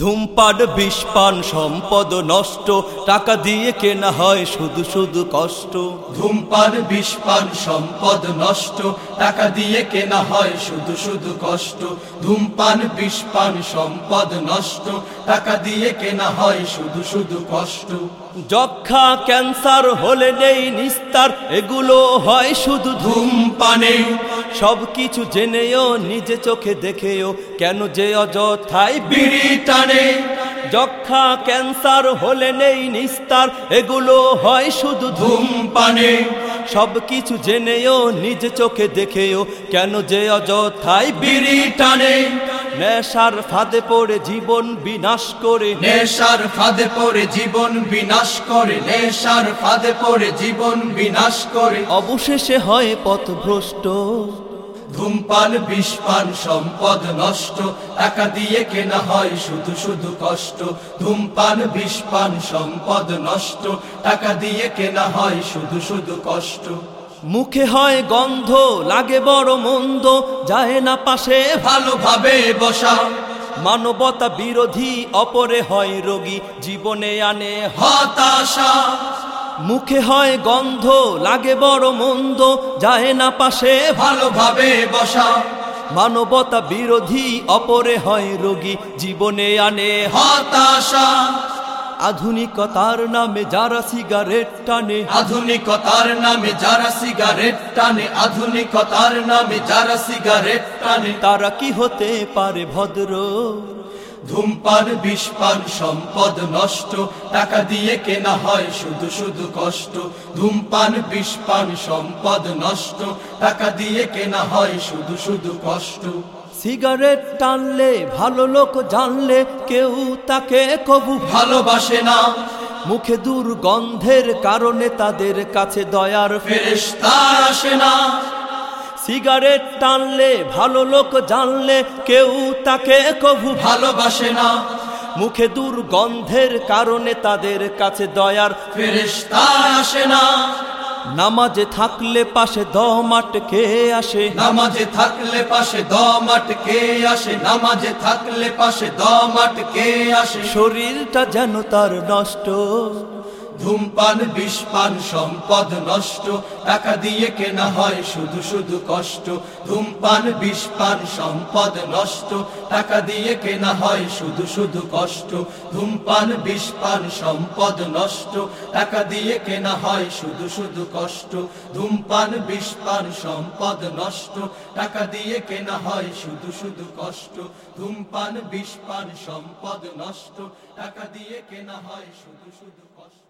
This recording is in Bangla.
ধূমপান বিষপান সম্পদ নষ্ট টাকা দিয়ে কেনা হয় শুধু শুধু কষ্ট। ধূমপান বিষপান সম্পদ নষ্ট টাকা দিয়ে কেনা হয় শুধু শুধু কষ্ট। ধূমপান বিষপান সম্পদ নষ্ট টাকা দিয়ে কেনা হয় শুধু শুধু কষ্ট। যক্ষা ক্যান্সার হলে নেই নিস্তার এগুলো হয় শুধু ধূমপানে। সব কিছু জেনেও, নিজে চোখে দেখেও, কেন যে অযথায় বিড়ি টানে। যক্ষা ক্যান্সার হলে নেই নিস্তার, এগুলো হয় শুধু ধূমপানে। সব কিছু জেনেও, নিজে চোখে দেখেও, কেন যে অযথায় বিড়ি টানে। নেশার ফাঁদে পড়ে জীবন বিনাশ করে। নেশার ফাঁদে পড়ে জীবন বিনাশ করে। নেশার ফাঁদে পড়ে জীবন বিনাশ করে। অবশেষে হয় পথভ্রষ্ট ধূমপান বিষপান সম্পদ নষ্ট। টাকা দিয়ে কেনা হয় শুধু শুধু কষ্ট। ধূমপান বিষপান সম্পদ নষ্ট। টাকা দিয়ে কেনা হয় শুধু শুধু কষ্ট। মুখে হয় গন্ধ, লাগে বড় মন্দ, যায় না পাশে ভালোভাবে বসা। মানবতা বিরোধী, অপরে হয় রোগী, জীবনে আনে হতাশা। মুখে হয় গন্ধ, লাগে বড় মন্দ, যায় না পাশে ভালোভাবে বসা। মানবতা বিরোধী, অপরে হয় রোগী, জীবনে আনে হতাশা। আধুনিকতার নামে যারা সিগারেট টানে আধুনিকতার নামে যারা সিগারেট টানে আধুনিকতার নামে যারা সিগারেট টানে। তারা কি হতে পারে ভদ্র? ধূমপান বিষপান সম্পদ নষ্ট টাকা দিয়ে কেনা হয় শুধু শুধু কষ্ট। ধূমপান বিষপান সম্পদ নষ্ট টাকা দিয়ে কেনা হয় শুধু শুধু কষ্ট। সিগারেট টানলে ভালো লোক জানলে কেউ তাকে কবু ভালোবাসে না। মুখে দুর্গন্ধের কারণে তাদের কাছে দয়ার ফে- ফেরেশতা আসে না। সিগারেট টানলে ভালো লোক জানলে কেউ তাকে কবু ভালোবাসে না। মুখে দুর্গন্ধের কারণে তাদের কাছে দয়ার ফেরেশতা আসে না। নামাজে থাকলে পাশে দমাট কে আসে? নামাজে থাকলে পাশে দম কে আসে? নামাজে থাকলে পাশে দম কে আসে? শরীরটা যেন তার নষ্ট। ধূমপান, বিষপান, সম্পদ নষ্ট। টাকা দিয়ে কেনা হয় শুধু শুধু কষ্ট। ধূমপান, বিষপান, সম্পদ নষ্ট। টাকা দিয়ে কেনা হয় শুধু শুধু কষ্ট। ধূমপান, বিষপান, সম্পদ নষ্ট। টাকা দিয়ে কেনা হয় শুধু শুধু কষ্ট। ধূমপান, বিষপান, সম্পদ নষ্ট। টাকা দিয়ে কেনা হয় শুধু শুধু কষ্ট। ধূমপান, বিষপান, সম্পদ নষ্ট। টাকা দিয়ে কেনা হয় শুধু শুধু কষ্ট।